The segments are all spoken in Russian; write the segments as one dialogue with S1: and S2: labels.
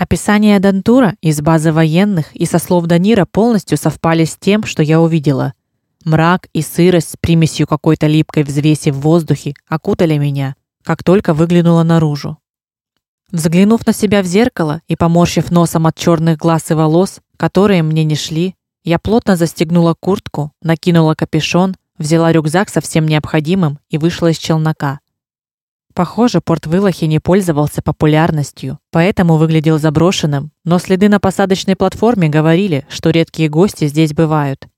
S1: Описание Дантура из базы военных и со слов Данира полностью совпали с тем, что я увидела. Мрак и сырость с примесью какой-то липкой взвеси в воздухе окутали меня, как только выглянула наружу. Взглянув на себя в зеркало и поморщив носом от черных глаз и волос, которые мне не шли, я плотно застегнула куртку, накинула капюшон, взяла рюкзак со всем необходимым и вышла из челнока. Похоже, порт Вылахи не пользовался популярностью, поэтому выглядел заброшенным, но следы на посадочной платформе говорили, что редкие гости здесь бывают.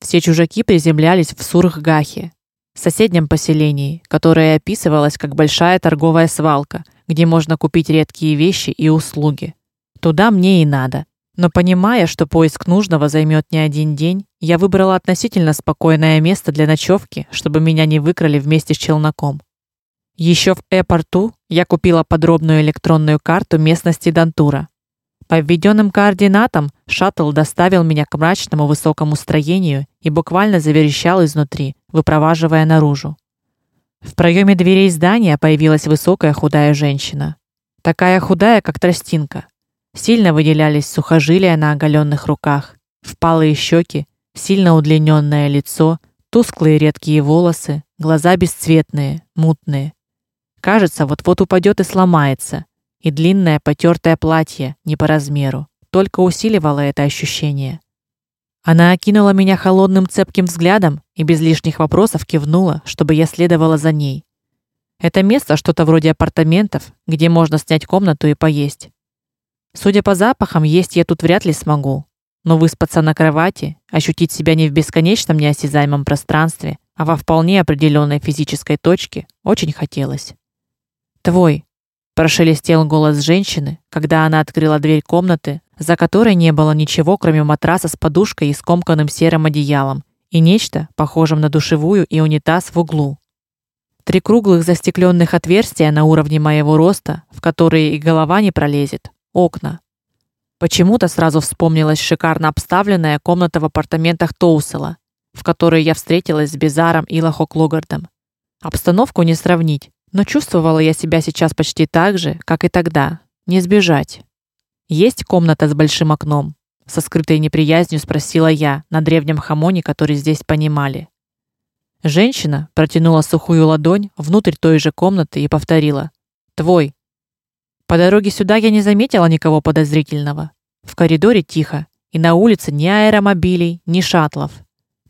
S1: Все чужаки приземлялись в Сурхгахе, соседнем поселении, которое описывалось как большая торговая свалка, где можно купить редкие вещи и услуги. Туда мне и надо. Но понимая, что поиск нужного займет не один день, я выбрала относительно спокойное место для ночевки, чтобы меня не выкрали вместе с челноком. Еще в аэропорту я купила подробную электронную карту местности Дантура. По введенным координатам шаттл доставил меня к мрачному высокому строению и буквально заверещал изнутри, выпроваживая наружу. В проеме дверей здания появилась высокая худая женщина, такая худая, как тростинка. Сильно выделялись сухожилия на оголенных руках, впалые щеки, сильно удлиненное лицо, тусклые редкие волосы, глаза бесцветные, мутные. Кажется, вот-вот упадет и сломается. И длинное потертое платье не по размеру, только усиливало это ощущение. Она окинула меня холодным цепким взглядом и без лишних вопросов кивнула, чтобы я следовала за ней. Это место что-то вроде апартаментов, где можно снять комнату и поесть. Судя по запахам, есть я тут вряд ли смогу, но выспаться на кровати, ощутить себя не в бесконечном неосязаемом пространстве, а во вполне определенной физической точке очень хотелось. Твой, прошелестел голос женщины, когда она открыла дверь комнаты, за которой не было ничего, кроме матраса с подушкой и скомканным серым одеялом, и нечто, похожим на душевую и унитаз в углу. Три круглых застекленных отверстия на уровне моего роста, в которые и голова не пролезет. Окна. Почему-то сразу вспомнилась шикарно обставленная комната в апартаментах Тоусела, в которой я встретилась с Безаром и Лохоклогардом. Обстановку не сравнить, но чувствовала я себя сейчас почти так же, как и тогда. Не сбежать. Есть комната с большим окном, со скрытой неприязнью спросила я на древнем хамоне, который здесь понимали. Женщина протянула сухую ладонь внутрь той же комнаты и повторила: "Твой". По дороге сюда я не заметила никого подозрительного. В коридоре тихо, и на улице ни аэромобилей, ни шаттлов.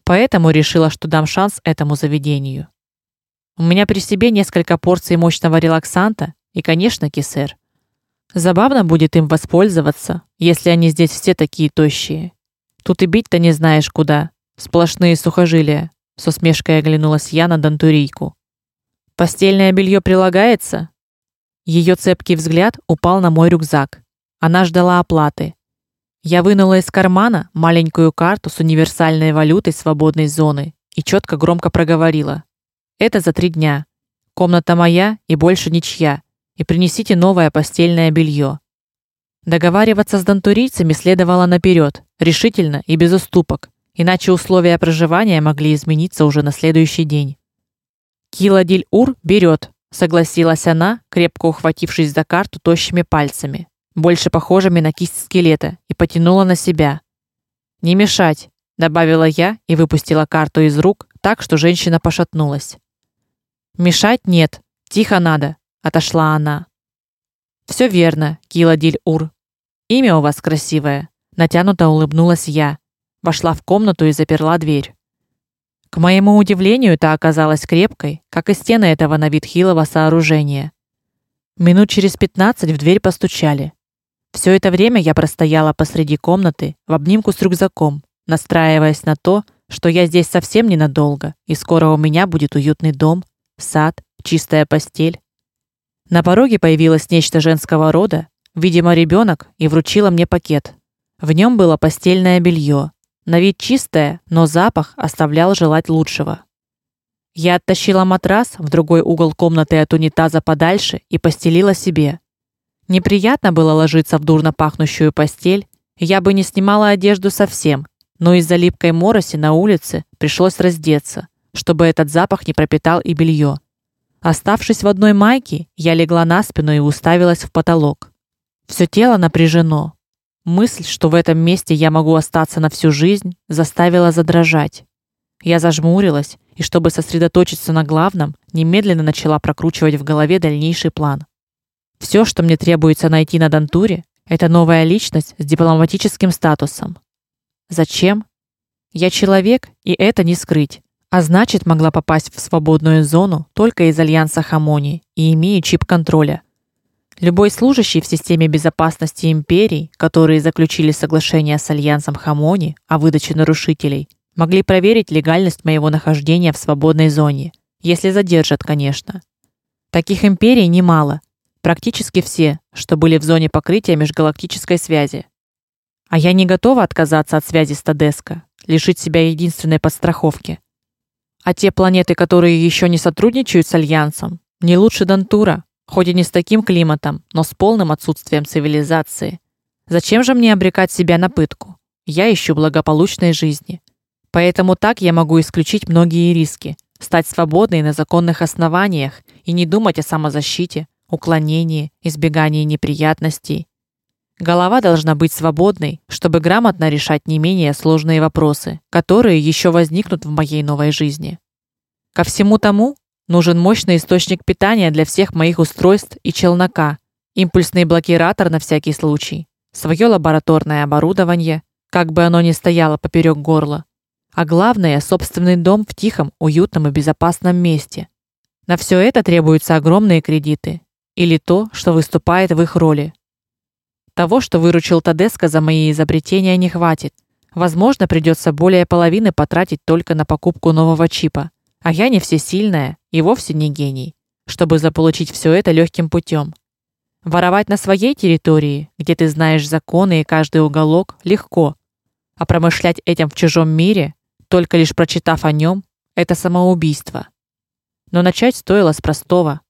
S1: Поэтому решила, что дам шанс этому заведению. У меня при себе несколько порций мощного релаксанта и, конечно, кисер. Забавно будет им воспользоваться, если они здесь все такие тощие. Тут и бить-то не знаешь куда. Сплошные сухожилия. С усмешкой оглянулась я на дантурийку. Постельное белье прилагается? Ее цепкий взгляд упал на мой рюкзак. Она ждала оплаты. Я вынула из кармана маленькую карту с универсальной валютой свободной зоны и четко громко проговорила: это за три дня. Комната моя и больше ничья. И принесите новое постельное белье. Договариваться с дантурийцами следовало наперед, решительно и без уступок, иначе условия проживания могли измениться уже на следующий день. Киладиль-Ур берет, согласилась она, крепко ухватившись за карту тощими пальцами, больше похожими на кисть скелета, и потянула на себя. Не мешать, добавила я и выпустила карту из рук, так что женщина пошатнулась. Мешать нет, тихо надо, отошла она. Все верно, Киладиль-Ур. Имя у вас красивое, натянуто улыбнулась я. Вошла в комнату и заперла дверь. К моему удивлению, та оказалась крепкой, как и стены этого на вид хилого сооружения. Минут через пятнадцать в дверь постучали. Все это время я простояла посреди комнаты в обнимку с рюкзаком, настраиваясь на то, что я здесь совсем ненадолго, и скоро у меня будет уютный дом, сад, чистая постель. На пороге появилось нечто женского рода, видимо, ребенок, и вручила мне пакет. В нем было постельное белье, на вид чистое, но запах оставлял желать лучшего. Я оттащила матрас в другой угол комнаты от унитаза подальше и постелила себе. Неприятно было ложиться в дурно пахнущую постель, я бы не снимала одежду совсем, но из-за липкой мороси на улице пришлось раздеться чтобы этот запах не пропитал и белье. Оставшись в одной майке, я легла на спину и уставилась в потолок. Все тело напряжено. Мысль, что в этом месте я могу остаться на всю жизнь, заставила задрожать. Я зажмурилась и, чтобы сосредоточиться на главном, немедленно начала прокручивать в голове дальнейший план. Все, что мне требуется найти на Дантуре, это новая личность с дипломатическим статусом. Зачем? Я человек, и это не скрыть. А значит, могла попасть в свободную зону только из альянса Хамони и имею чип контроля. Любой служащий в системе безопасности империй, которые заключили соглашение с альянсом Хамони о выдаче нарушителей, могли проверить легальность моего нахождения в свободной зоне, если задержат, конечно. Таких империй немало, практически все, что были в зоне покрытия межгалактической связи. А я не готова отказаться от связи с Тадеско, лишить себя единственной подстраховки. А те планеты, которые еще не сотрудничают с альянсом, не лучше Дантура, хоть и не с таким климатом, но с полным отсутствием цивилизации. Зачем же мне обрекать себя на пытку? Я ищу благополучной жизни. Поэтому так я могу исключить многие риски, стать свободной на законных основаниях и не думать о самозащите, уклонении, избегании неприятностей. Голова должна быть свободной, чтобы грамотно решать не менее сложные вопросы, которые еще возникнут в моей новой жизни. Ко всему тому нужен мощный источник питания для всех моих устройств и челнока, импульсный блокиратор на всякий случай, свое лабораторное оборудование, как бы оно ни стояло поперек горла, а главное собственный дом в тихом, уютном и безопасном месте. На все это требуются огромные кредиты или то, что выступает в их роли. Того, что выручил Тадеска за мои изобретения, не хватит. Возможно, придется более половины потратить только на покупку нового чипа. А я не всесильная и вовсе не гений, чтобы заполучить все это легким путем. Воровать на своей территории, где ты знаешь законы и каждый уголок, легко. А промышлять этим в чужом мире только лишь прочитав о нем, это самоубийство. Но начать стоило с простого.